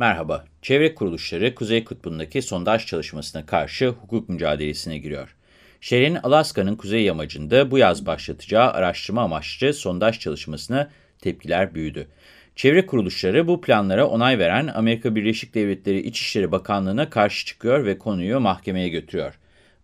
Merhaba, çevre kuruluşları Kuzey Kutbu'ndaki sondaj çalışmasına karşı hukuk mücadelesine giriyor. Şehrin Alaska'nın kuzey yamacında bu yaz başlatacağı araştırma amaçlı sondaj çalışmasına tepkiler büyüdü. Çevre kuruluşları bu planlara onay veren Amerika Birleşik Devletleri İçişleri Bakanlığı'na karşı çıkıyor ve konuyu mahkemeye götürüyor.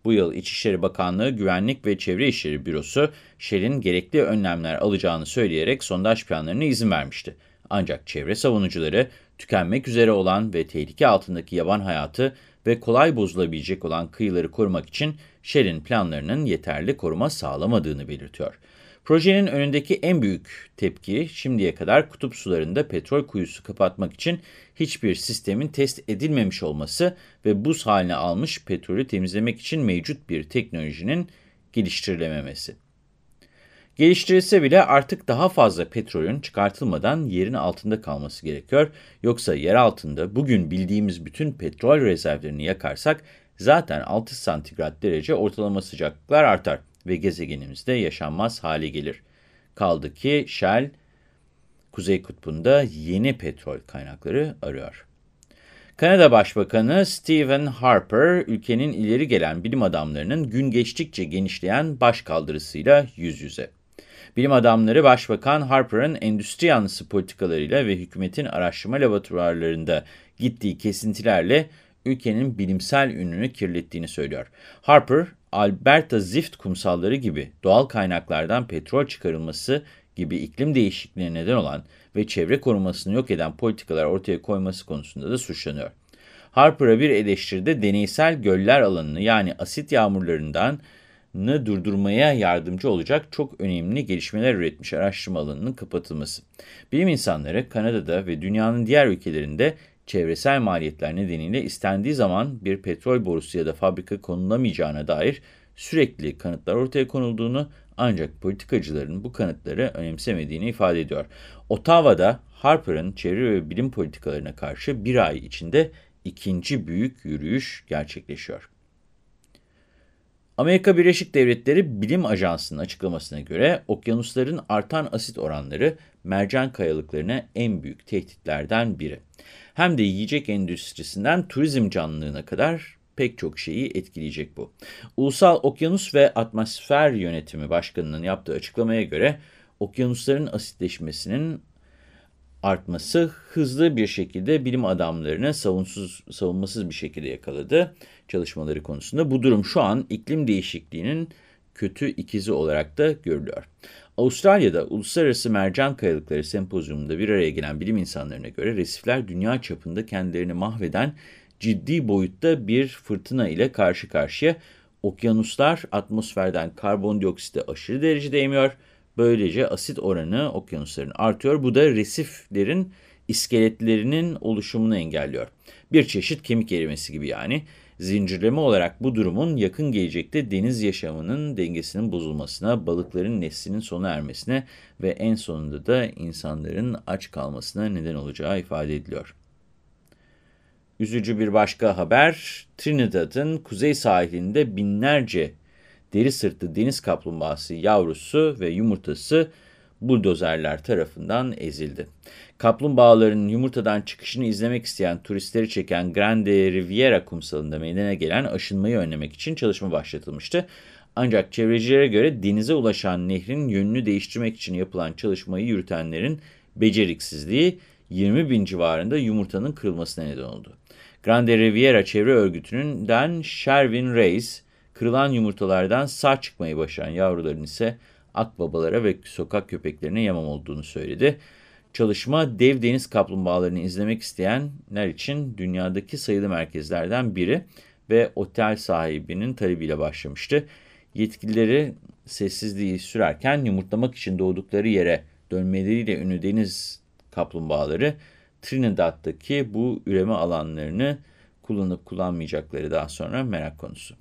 Bu yıl İçişleri Bakanlığı Güvenlik ve Çevre İşleri Bürosu, Shell'in gerekli önlemler alacağını söyleyerek sondaj planlarına izin vermişti. Ancak çevre savunucuları, tükenmek üzere olan ve tehlike altındaki yaban hayatı ve kolay bozulabilecek olan kıyıları korumak için Shell'in planlarının yeterli koruma sağlamadığını belirtiyor. Projenin önündeki en büyük tepki şimdiye kadar kutup sularında petrol kuyusu kapatmak için hiçbir sistemin test edilmemiş olması ve buz haline almış petrolü temizlemek için mevcut bir teknolojinin geliştirilememesi. Geliştirilse bile artık daha fazla petrolün çıkartılmadan yerin altında kalması gerekiyor. Yoksa yer altında bugün bildiğimiz bütün petrol rezervlerini yakarsak zaten 6 santigrat derece ortalama sıcaklıklar artar ve gezegenimizde yaşanmaz hale gelir. Kaldı ki Shell, Kuzey Kutbu'nda yeni petrol kaynakları arıyor. Kanada Başbakanı Stephen Harper, ülkenin ileri gelen bilim adamlarının gün geçtikçe genişleyen başkaldırısıyla yüz yüze. Bilim adamları Başbakan Harper'ın endüstri yanlısı politikalarıyla ve hükümetin araştırma laboratuvarlarında gittiği kesintilerle ülkenin bilimsel ününü kirlettiğini söylüyor. Harper, Alberta zift kumsalları gibi doğal kaynaklardan petrol çıkarılması gibi iklim değişikliğine neden olan ve çevre korumasını yok eden politikalar ortaya koyması konusunda da suçlanıyor. Harper'a bir eleştiride deneysel göller alanını yani asit yağmurlarından durdurmaya yardımcı olacak çok önemli gelişmeler üretmiş araştırma alanının kapatılması. Bilim insanları Kanada'da ve dünyanın diğer ülkelerinde çevresel maliyetler nedeniyle istendiği zaman bir petrol borusu ya da fabrika konulamayacağına dair sürekli kanıtlar ortaya konulduğunu ancak politikacıların bu kanıtları önemsemediğini ifade ediyor. Ottawa'da Harper'ın çevre ve bilim politikalarına karşı bir ay içinde ikinci büyük yürüyüş gerçekleşiyor. Amerika Birleşik Devletleri Bilim Ajansı'nın açıklamasına göre okyanusların artan asit oranları mercan kayalıklarına en büyük tehditlerden biri. Hem de yiyecek endüstrisinden turizm canlılığına kadar pek çok şeyi etkileyecek bu. Ulusal Okyanus ve Atmosfer Yönetimi Başkanı'nın yaptığı açıklamaya göre okyanusların asitleşmesinin artması hızlı bir şekilde bilim adamlarını savunsuz, savunmasız bir şekilde yakaladı çalışmaları konusunda. Bu durum şu an iklim değişikliğinin kötü ikizi olarak da görülüyor. Avustralya'da Uluslararası Mercan Kayalıkları Sempozyumunda bir araya gelen bilim insanlarına göre resifler dünya çapında kendilerini mahveden ciddi boyutta bir fırtına ile karşı karşıya. Okyanuslar atmosferden karbondioksite aşırı derecede emiyor Böylece asit oranı okyanusların artıyor. Bu da resiflerin iskeletlerinin oluşumunu engelliyor. Bir çeşit kemik erimesi gibi yani. Zincirleme olarak bu durumun yakın gelecekte deniz yaşamının dengesinin bozulmasına, balıkların neslinin sona ermesine ve en sonunda da insanların aç kalmasına neden olacağı ifade ediliyor. Üzücü bir başka haber, Trinidad'ın kuzey sahilinde binlerce deri sırtlı deniz kaplumbağası yavrusu ve yumurtası buldozerler tarafından ezildi. Kaplumbağaların yumurtadan çıkışını izlemek isteyen turistleri çeken Grande Riviera kumsalında meydana gelen aşınmayı önlemek için çalışma başlatılmıştı. Ancak çevrecilere göre denize ulaşan nehrin yönünü değiştirmek için yapılan çalışmayı yürütenlerin beceriksizliği 20 bin civarında yumurtanın kırılmasına neden oldu. Grande Riviera Çevre Örgütü'nden Sherwin Reis, Kırılan yumurtalardan sağ çıkmayı başaran yavruların ise akbabalara ve sokak köpeklerine yamam olduğunu söyledi. Çalışma dev deniz kaplumbağalarını izlemek isteyenler için dünyadaki sayılı merkezlerden biri ve otel sahibinin talebiyle başlamıştı. Yetkilileri sessizliği sürerken yumurtlamak için doğdukları yere dönmeleriyle ünlü deniz kaplumbağaları Trinidad'daki bu üreme alanlarını kullanıp kullanmayacakları daha sonra merak konusu.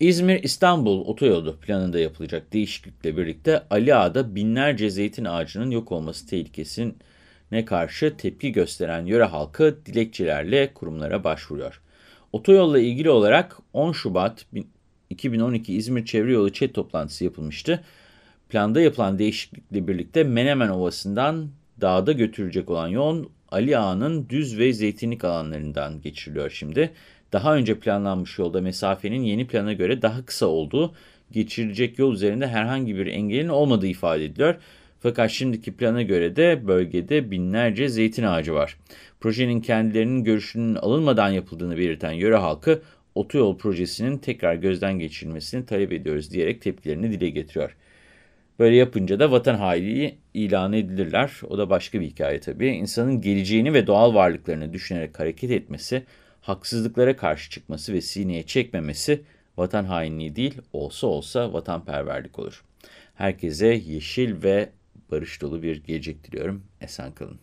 İzmir-İstanbul otoyolu planında yapılacak değişiklikle birlikte Ali Ağa'da binlerce zeytin ağacının yok olması tehlikesine karşı tepki gösteren yöre halkı dilekçelerle kurumlara başvuruyor. Otoyolla ilgili olarak 10 Şubat 2012 İzmir Çevre Yolu ÇED toplantısı yapılmıştı. Planda yapılan değişiklikle birlikte Menemen Ovası'ndan dağda götürecek olan yol Ali Ağa'nın düz ve zeytinlik alanlarından geçiriliyor şimdi. Daha önce planlanmış yolda mesafenin yeni plana göre daha kısa olduğu, geçirilecek yol üzerinde herhangi bir engelin olmadığı ifade ediliyor. Fakat şimdiki plana göre de bölgede binlerce zeytin ağacı var. Projenin kendilerinin görüşünün alınmadan yapıldığını belirten yöre halkı, otoyol projesinin tekrar gözden geçirilmesini talep ediyoruz diyerek tepkilerini dile getiriyor. Böyle yapınca da vatan haini ilan edilirler. O da başka bir hikaye tabii. İnsanın geleceğini ve doğal varlıklarını düşünerek hareket etmesi, haksızlıklara karşı çıkması ve sineye çekmemesi vatan hainliği değil, olsa olsa vatanperverlik olur. Herkese yeşil ve barış dolu bir gelecek diliyorum. Esen kalın.